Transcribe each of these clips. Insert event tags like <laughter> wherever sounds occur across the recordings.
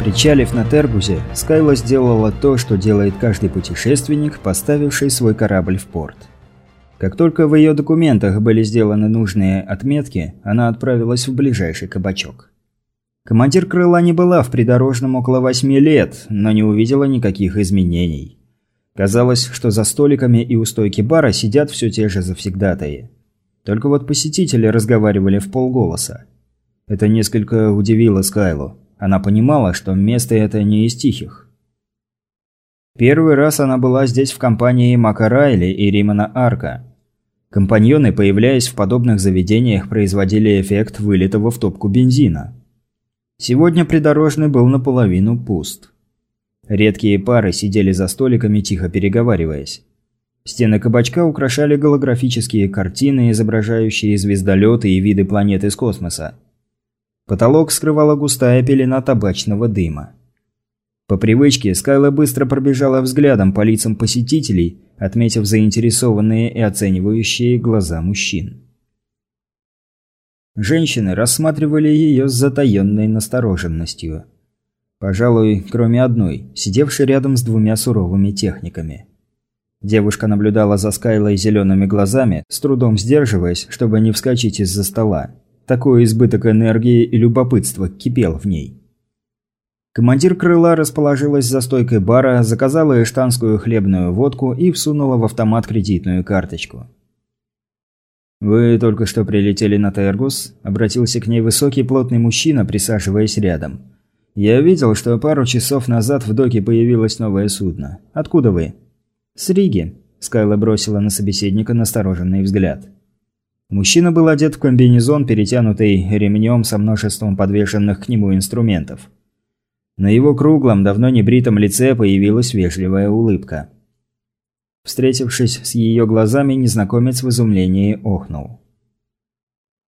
Причалив на Тергузе, Скайла сделала то, что делает каждый путешественник, поставивший свой корабль в порт. Как только в ее документах были сделаны нужные отметки, она отправилась в ближайший кабачок. Командир крыла не была в придорожном около восьми лет, но не увидела никаких изменений. Казалось, что за столиками и у стойки бара сидят все те же завсегдатаи. Только вот посетители разговаривали в полголоса. Это несколько удивило Скайлу. Она понимала, что место это не из тихих. Первый раз она была здесь в компании Мака Райли и Римана Арка. Компаньоны, появляясь в подобных заведениях, производили эффект вылитого в топку бензина. Сегодня придорожный был наполовину пуст. Редкие пары сидели за столиками, тихо переговариваясь. Стены кабачка украшали голографические картины, изображающие звездолеты и виды планет из космоса. Потолок скрывала густая пелена табачного дыма. По привычке Скайла быстро пробежала взглядом по лицам посетителей, отметив заинтересованные и оценивающие глаза мужчин. Женщины рассматривали ее с затаенной настороженностью. Пожалуй, кроме одной, сидевшей рядом с двумя суровыми техниками. Девушка наблюдала за Скайлой зелеными глазами, с трудом сдерживаясь, чтобы не вскочить из-за стола. Такой избыток энергии и любопытства кипел в ней. Командир крыла расположилась за стойкой бара, заказала эштанскую хлебную водку и всунула в автомат кредитную карточку. «Вы только что прилетели на Тергус?» – обратился к ней высокий плотный мужчина, присаживаясь рядом. «Я видел, что пару часов назад в доке появилось новое судно. Откуда вы?» «С Риги», – Скайла бросила на собеседника настороженный взгляд. Мужчина был одет в комбинезон, перетянутый ремнем со множеством подвешенных к нему инструментов. На его круглом, давно не бритом лице появилась вежливая улыбка. Встретившись с ее глазами, незнакомец в изумлении охнул.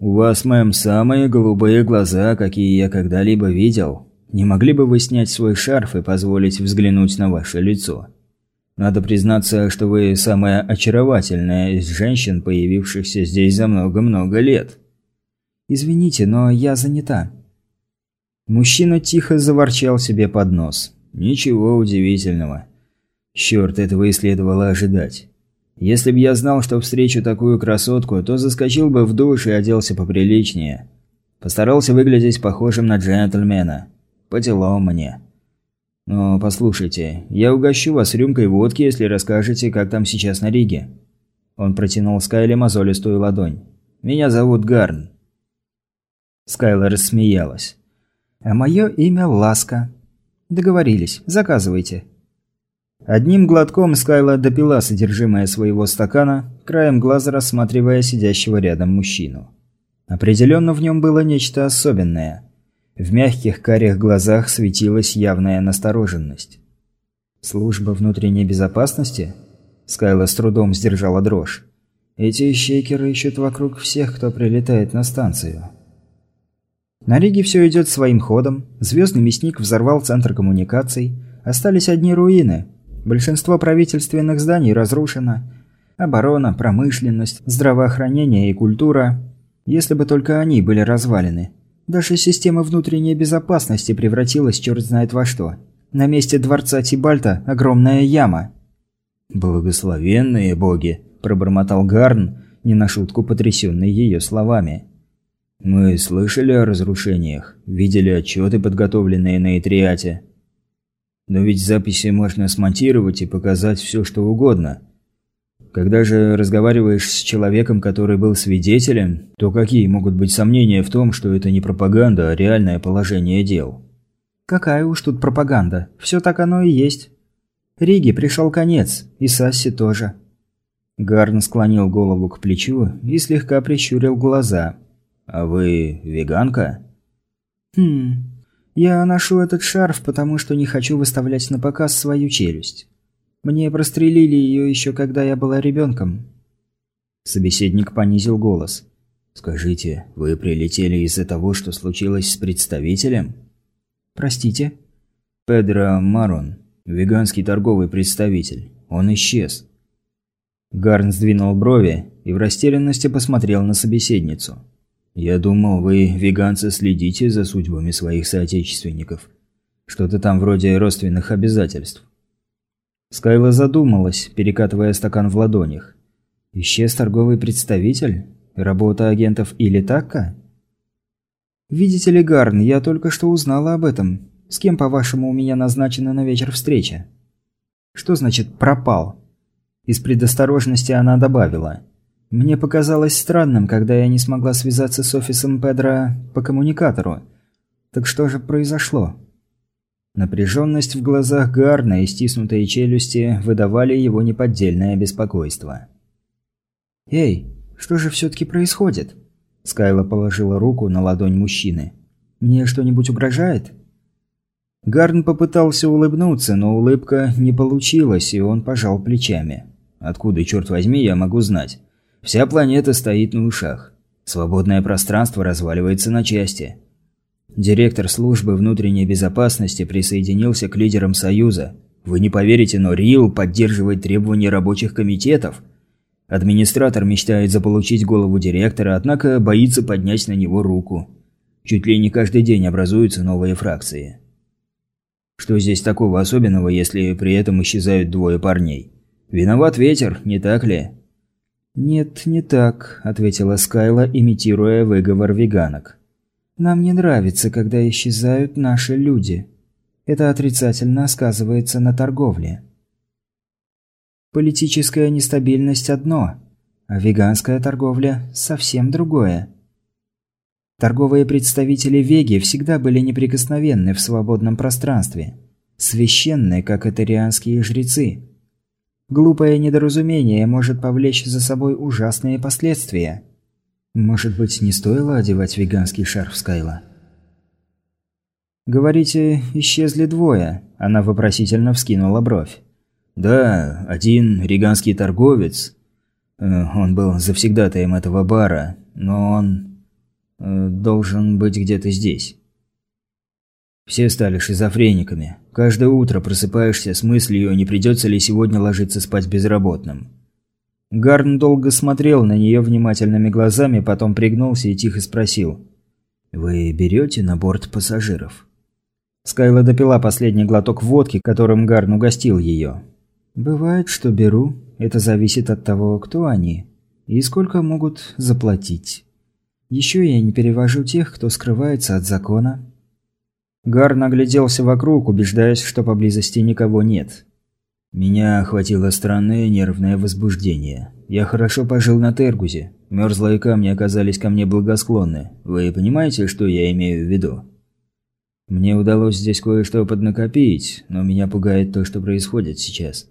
«У вас, мэм, самые голубые глаза, какие я когда-либо видел. Не могли бы вы снять свой шарф и позволить взглянуть на ваше лицо?» Надо признаться, что вы самая очаровательная из женщин, появившихся здесь за много-много лет. Извините, но я занята. Мужчина тихо заворчал себе под нос. Ничего удивительного. Черт, этого и следовало ожидать. Если б я знал, что встречу такую красотку, то заскочил бы в душ и оделся поприличнее. Постарался выглядеть похожим на джентльмена. По делам мне. «Но послушайте, я угощу вас рюмкой водки, если расскажете, как там сейчас на Риге». Он протянул Скайле мозолистую ладонь. «Меня зовут Гарн». Скайла рассмеялась. «А мое имя Ласка». «Договорились. Заказывайте». Одним глотком Скайла допила содержимое своего стакана, краем глаза рассматривая сидящего рядом мужчину. Определенно в нем было нечто особенное – в мягких карих глазах светилась явная настороженность. «Служба внутренней безопасности?» Скайла с трудом сдержала дрожь. «Эти щекеры ищут вокруг всех, кто прилетает на станцию». На Риге все идет своим ходом. Звездный мясник взорвал центр коммуникаций. Остались одни руины. Большинство правительственных зданий разрушено. Оборона, промышленность, здравоохранение и культура. Если бы только они были развалены. Даже система внутренней безопасности превратилась черт знает во что. На месте дворца Тибальта огромная яма. «Благословенные боги!» – пробормотал Гарн, не на шутку потрясенный ее словами. «Мы слышали о разрушениях, видели отчеты, подготовленные на Итриате. Но ведь записи можно смонтировать и показать все, что угодно. Когда же разговариваешь с человеком, который был свидетелем, то какие могут быть сомнения в том, что это не пропаганда, а реальное положение дел? Какая уж тут пропаганда. Все так оно и есть. Риге пришел конец, и Сасси тоже. Гарн склонил голову к плечу и слегка прищурил глаза. «А вы веганка?» «Хм... Я ношу этот шарф, потому что не хочу выставлять на показ свою челюсть. Мне прострелили ее еще когда я была ребенком». Собеседник понизил голос. «Скажите, вы прилетели из-за того, что случилось с представителем?» «Простите?» «Педро Марон, веганский торговый представитель. Он исчез». Гарн сдвинул брови и в растерянности посмотрел на собеседницу. «Я думал, вы, веганцы, следите за судьбами своих соотечественников. Что-то там вроде родственных обязательств. Скайла задумалась, перекатывая стакан в ладонях. Исчез торговый представитель? Работа агентов или такка? «Видите ли, Гарн, я только что узнала об этом. С кем, по-вашему, у меня назначена на вечер встреча?» «Что значит «пропал»?» Из предосторожности она добавила. «Мне показалось странным, когда я не смогла связаться с офисом Педро по коммуникатору. Так что же произошло?» Напряженность в глазах Гарна и стиснутые челюсти выдавали его неподдельное беспокойство. «Эй, что же все-таки происходит?» Скайла положила руку на ладонь мужчины. «Мне что-нибудь угрожает?» Гарн попытался улыбнуться, но улыбка не получилась, и он пожал плечами. «Откуда, черт возьми, я могу знать? Вся планета стоит на ушах. Свободное пространство разваливается на части. Директор службы внутренней безопасности присоединился к лидерам Союза. Вы не поверите, но Рил поддерживает требования рабочих комитетов. Администратор мечтает заполучить голову директора, однако боится поднять на него руку. Чуть ли не каждый день образуются новые фракции. Что здесь такого особенного, если при этом исчезают двое парней? Виноват ветер, не так ли? «Нет, не так», – ответила Скайла, имитируя выговор веганок. Нам не нравится, когда исчезают наши люди. Это отрицательно сказывается на торговле. Политическая нестабильность одно, а веганская торговля совсем другое. Торговые представители Веги всегда были неприкосновенны в свободном пространстве, священны, как этарианские жрецы. Глупое недоразумение может повлечь за собой ужасные последствия – может быть, не стоило одевать веганский шарф Скайла? «Говорите, исчезли двое?» Она вопросительно вскинула бровь. «Да, один риганский торговец. Э, он был завсегдатаем этого бара, но он... Э, должен быть где-то здесь». Все стали шизофрениками. Каждое утро просыпаешься с мыслью, не придется ли сегодня ложиться спать безработным. Гарн долго смотрел на нее внимательными глазами, потом пригнулся и тихо спросил. «Вы берете на борт пассажиров?» Скайла допила последний глоток водки, которым Гарн угостил ее. «Бывает, что беру. Это зависит от того, кто они. И сколько могут заплатить. Еще я не перевожу тех, кто скрывается от закона». Гарн огляделся вокруг, убеждаясь, что поблизости никого нет. Меня охватило странное нервное возбуждение. Я хорошо пожил на Тергузе. Мерзлые камни оказались ко мне благосклонны. Вы понимаете, что я имею в виду? Мне удалось здесь кое-что поднакопить, но меня пугает то, что происходит сейчас.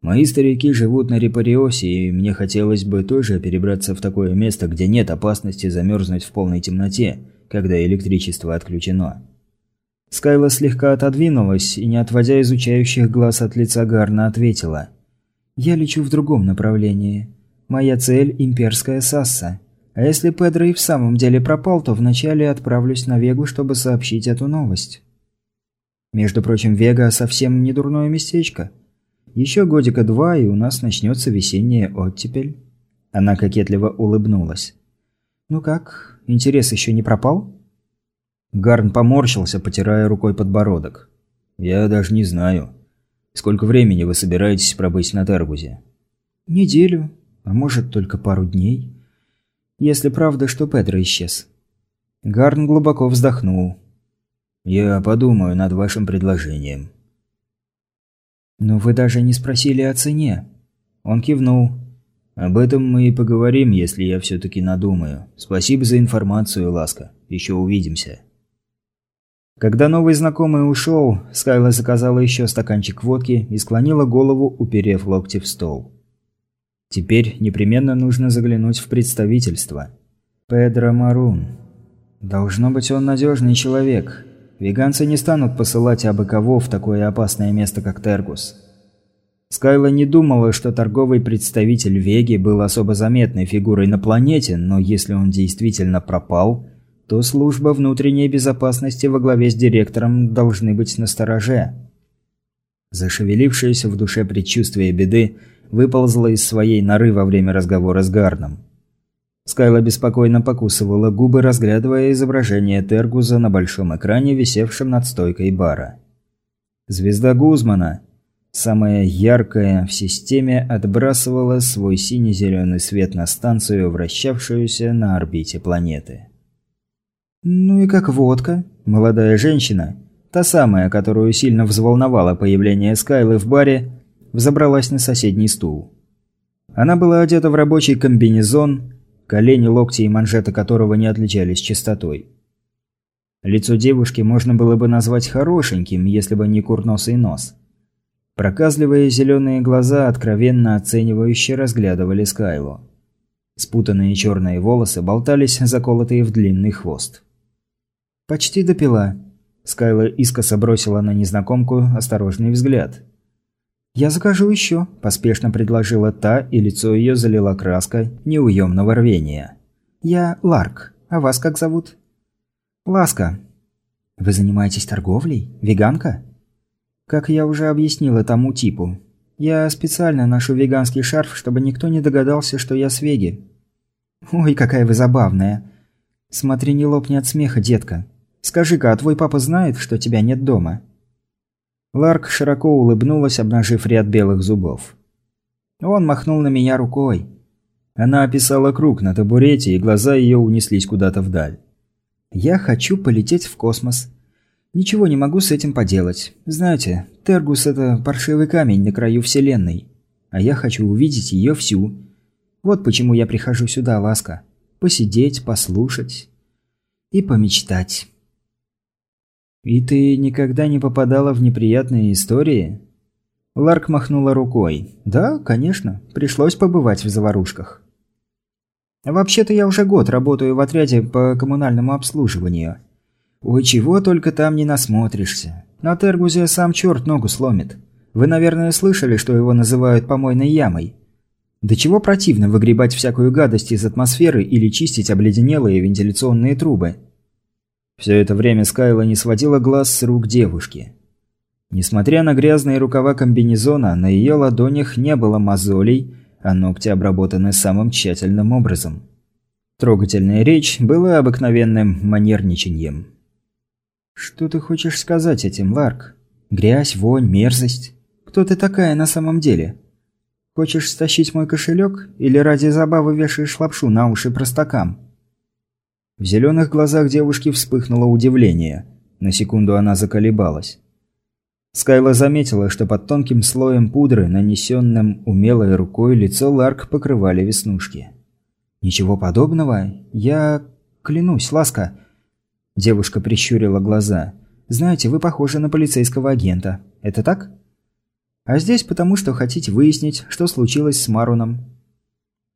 Мои старики живут на Репариосе, и мне хотелось бы тоже перебраться в такое место, где нет опасности замерзнуть в полной темноте, когда электричество отключено. Скайла слегка отодвинулась и, не отводя изучающих глаз от лица Гарна, ответила. «Я лечу в другом направлении. Моя цель – имперская Сасса. А если Педро и в самом деле пропал, то вначале отправлюсь на Вегу, чтобы сообщить эту новость». Между прочим, Вега совсем не дурное местечко. Еще годика два, и у нас начнется весенняя оттепель. Она кокетливо улыбнулась. «Ну как, интерес еще не пропал?» Гарн поморщился, потирая рукой подбородок. «Я даже не знаю. Сколько времени вы собираетесь пробыть на Таргузе?» «Неделю, а может, только пару дней. Если правда, что Педро исчез». Гарн глубоко вздохнул. «Я подумаю над вашим предложением». «Но вы даже не спросили о цене». Он кивнул. «Об этом мы и поговорим, если я все-таки надумаю. Спасибо за информацию, Ласка. Еще увидимся». Когда новый знакомый ушел, Скайла заказала еще стаканчик водки и склонила голову, уперев локти в стол. Теперь непременно нужно заглянуть в представительство. Педро Марун. Должно быть, он надежный человек. Веганцы не станут посылать абы кого в такое опасное место, как Тергус. Скайла не думала, что торговый представитель Веги был особо заметной фигурой на планете, но если он действительно пропал, то служба внутренней безопасности во главе с директором должны быть настороже. Зашевелившееся в душе предчувствие беды выползло из своей норы во время разговора с Гарном. Скайла беспокойно покусывала губы, разглядывая изображение Тергуза на большом экране, висевшем над стойкой бара. Звезда Гузмана, самая яркая в системе, отбрасывала свой сине-зеленый свет на станцию, вращавшуюся на орбите планеты. Ну и как водка. Молодая женщина, та самая, которую сильно взволновало появление Скайлы в баре, взобралась на соседний стул. Она была одета в рабочий комбинезон, колени, локти и манжеты которого не отличались чистотой. Лицо девушки можно было бы назвать хорошеньким, если бы не курносый нос. Проказливые зеленые глаза откровенно оценивающе разглядывали Скайлу. Спутанные черные волосы болтались, заколотые в длинный хвост. «Почти допила». Скайла искоса бросила на незнакомку осторожный взгляд. «Я закажу еще», – поспешно предложила та, и лицо ее залила краска неуемного рвения. «Я Ларк. А вас как зовут?» «Ласка». «Вы занимаетесь торговлей? Веганка?» «Как я уже объяснила тому типу. Я специально ношу веганский шарф, чтобы никто не догадался, что я с Веги». «Ой, какая вы забавная!» «Смотри, не лопни от смеха, детка. Скажи-ка, а твой папа знает, что тебя нет дома?» Ларк широко улыбнулась, обнажив ряд белых зубов. Он махнул на меня рукой. Она описала круг на табурете, и глаза ее унеслись куда-то вдаль. «Я хочу полететь в космос. Ничего не могу с этим поделать. Знаете, Тергус – это паршивый камень на краю Вселенной. А я хочу увидеть ее всю. Вот почему я прихожу сюда, Ласка. Посидеть, послушать и помечтать». «И ты никогда не попадала в неприятные истории?» Ларк махнула рукой. «Да, конечно. Пришлось побывать в заварушках». «Вообще-то я уже год работаю в отряде по коммунальному обслуживанию. Ой, чего только там не насмотришься. На Тергузе сам черт ногу сломит. Вы, наверное, слышали, что его называют помойной ямой. До чего противно выгребать всякую гадость из атмосферы или чистить обледенелые вентиляционные трубы». Все это время Скайла не сводила глаз с рук девушки. Несмотря на грязные рукава комбинезона, на ее ладонях не было мозолей, а ногти обработаны самым тщательным образом. Трогательная речь была обыкновенным манерничаньем. «Что ты хочешь сказать этим, Ларк? Грязь, вонь, мерзость? Кто ты такая на самом деле? Хочешь стащить мой кошелек или ради забавы вешаешь лапшу на уши простакам?» В зеленых глазах девушки вспыхнуло удивление. На секунду она заколебалась. Скайла заметила, что под тонким слоем пудры, нанесенным умелой рукой, лицо Ларк покрывали веснушки. «Ничего подобного? Я... клянусь, ласка...» Девушка прищурила глаза. «Знаете, вы похожи на полицейского агента. Это так?» «А здесь потому, что хотите выяснить, что случилось с Маруном».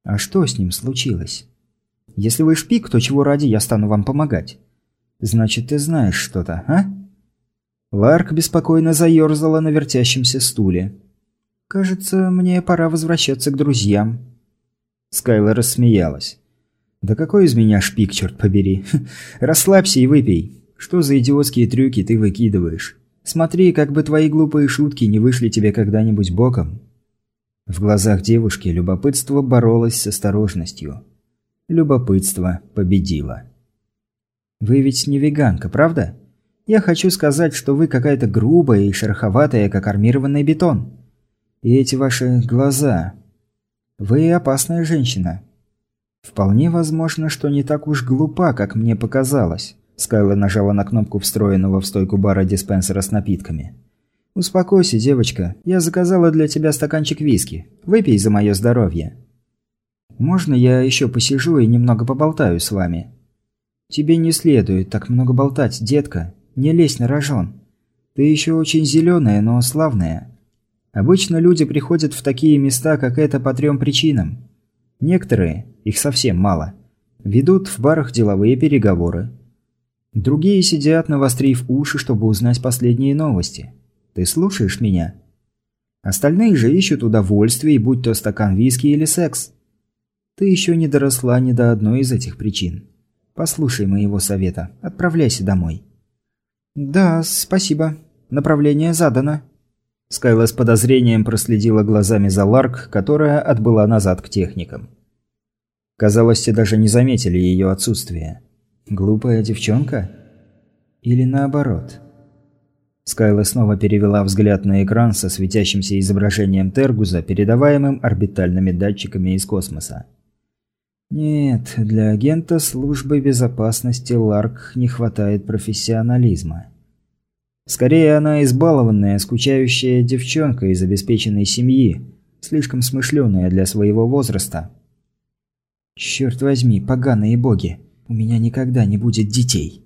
«А что с ним случилось?» Если вы шпик, то чего ради я стану вам помогать? Значит, ты знаешь что-то, а? Ларк беспокойно заерзала на вертящемся стуле. «Кажется, мне пора возвращаться к друзьям». Скайла рассмеялась. «Да какой из меня шпик, черт побери? <laughs> Расслабься и выпей. Что за идиотские трюки ты выкидываешь? Смотри, как бы твои глупые шутки не вышли тебе когда-нибудь боком». В глазах девушки любопытство боролось с осторожностью. Любопытство победило. «Вы ведь не веганка, правда? Я хочу сказать, что вы какая-то грубая и шероховатая, как армированный бетон. И эти ваши глаза. Вы опасная женщина. Вполне возможно, что не так уж глупа, как мне показалось». Скайла нажала на кнопку встроенного в стойку бара диспенсера с напитками. «Успокойся, девочка. Я заказала для тебя стаканчик виски. Выпей за мое здоровье». «Можно я еще посижу и немного поболтаю с вами?» «Тебе не следует так много болтать, детка. Не лезь на рожон. Ты еще очень зеленая, но славная. Обычно люди приходят в такие места, как это, по трем причинам. Некоторые, их совсем мало, ведут в барах деловые переговоры. Другие сидят, навострив уши, чтобы узнать последние новости. Ты слушаешь меня?» Остальные же ищут удовольствие, будь то стакан виски или секс. Ты еще не доросла ни до одной из этих причин. Послушай моего совета. Отправляйся домой. Да, спасибо. Направление задано. Скайла с подозрением проследила глазами за Ларк, которая отбыла назад к техникам. Казалось, те даже не заметили ее отсутствие. Глупая девчонка? Или наоборот? Скайла снова перевела взгляд на экран со светящимся изображением Тергуза, передаваемым орбитальными датчиками из космоса. Нет, для агента службы безопасности Ларк не хватает профессионализма. Скорее, она избалованная, скучающая девчонка из обеспеченной семьи, слишком смышленая для своего возраста. Черт возьми, поганые боги, у меня никогда не будет детей.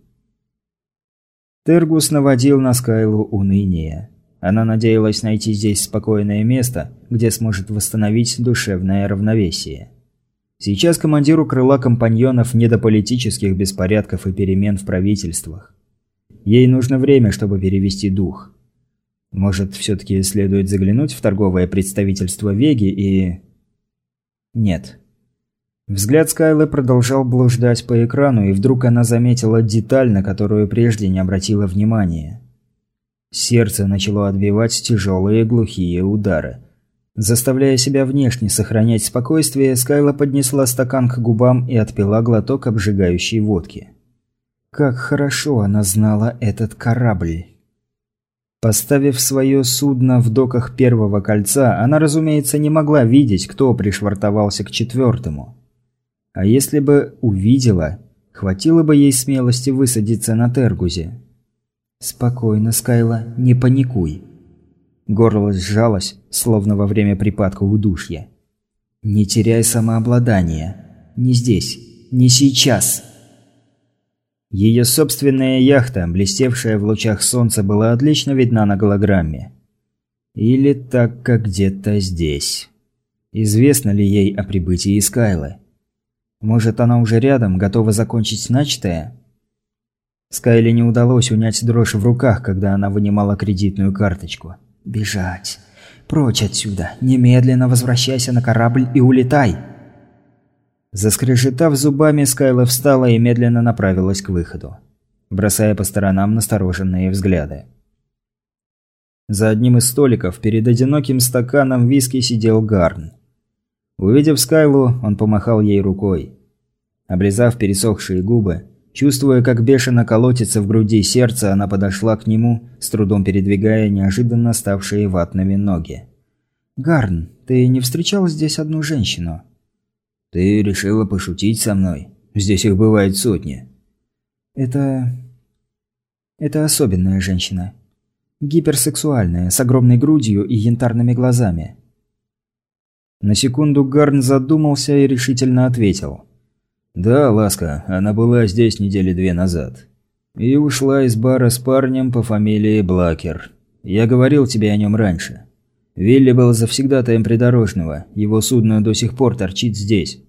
Тергус наводил на Скайлу уныние. Она надеялась найти здесь спокойное место, где сможет восстановить душевное равновесие. Сейчас командиру крыла компаньонов не до политических беспорядков и перемен в правительствах. Ей нужно время, чтобы перевести дух. Может, все-таки следует заглянуть в торговое представительство Веги и... Нет. Взгляд Скайлы продолжал блуждать по экрану, и вдруг она заметила деталь, на которую прежде не обратила внимания. Сердце начало отбивать тяжелые глухие удары. Заставляя себя внешне сохранять спокойствие, Скайла поднесла стакан к губам и отпила глоток обжигающей водки. Как хорошо она знала этот корабль. Поставив свое судно в доках первого кольца, она, разумеется, не могла видеть, кто пришвартовался к четвертому. А если бы увидела, хватило бы ей смелости высадиться на Тергузе. «Спокойно, Скайла, не паникуй». Горло сжалось, словно во время припадка удушья. «Не теряй самообладание. Не здесь. Не сейчас». Ее собственная яхта, блестевшая в лучах солнца, была отлично видна на голограмме. Или так, как где-то здесь. Известно ли ей о прибытии Скайлы? Может, она уже рядом, готова закончить начатое? Скайле не удалось унять дрожь в руках, когда она вынимала кредитную карточку. «Бежать! Прочь отсюда! Немедленно возвращайся на корабль и улетай!» Заскрежетав зубами, Скайла встала и медленно направилась к выходу, бросая по сторонам настороженные взгляды. За одним из столиков перед одиноким стаканом виски сидел Гарн. Увидев Скайлу, он помахал ей рукой. Облизав пересохшие губы, чувствуя, как бешено колотится в груди сердце, она подошла к нему, с трудом передвигая неожиданно ставшие ватными ноги. «Гарн, ты не встречал здесь одну женщину?» «Ты решила пошутить со мной? Здесь их бывает сотни». «Это... это особенная женщина. Гиперсексуальная, с огромной грудью и янтарными глазами. На секунду Гарн задумался и решительно ответил. «Да, Ласка, она была здесь недели две назад. И ушла из бара с парнем по фамилии Блакер. Я говорил тебе о нем раньше. Вилли был завсегдатаем придорожного, его судно до сих пор торчит здесь.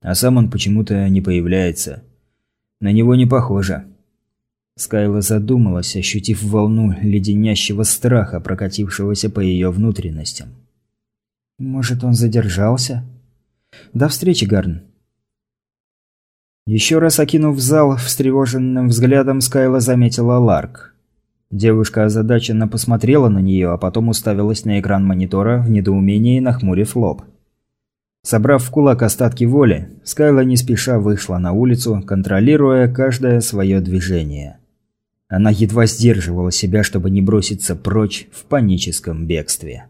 А сам он почему-то не появляется. На него не похоже». Скайла задумалась, ощутив волну леденящего страха, прокатившегося по ее внутренностям. Может, он задержался? До встречи, Гарн. Еще раз окинув зал встревоженным взглядом, Скайла заметила Ларк. Девушка озадаченно посмотрела на нее, а потом уставилась на экран монитора в недоумении, нахмурив лоб. Собрав в кулак остатки воли, Скайла не спеша вышла на улицу, контролируя каждое свое движение. Она едва сдерживала себя, чтобы не броситься прочь в паническом бегстве.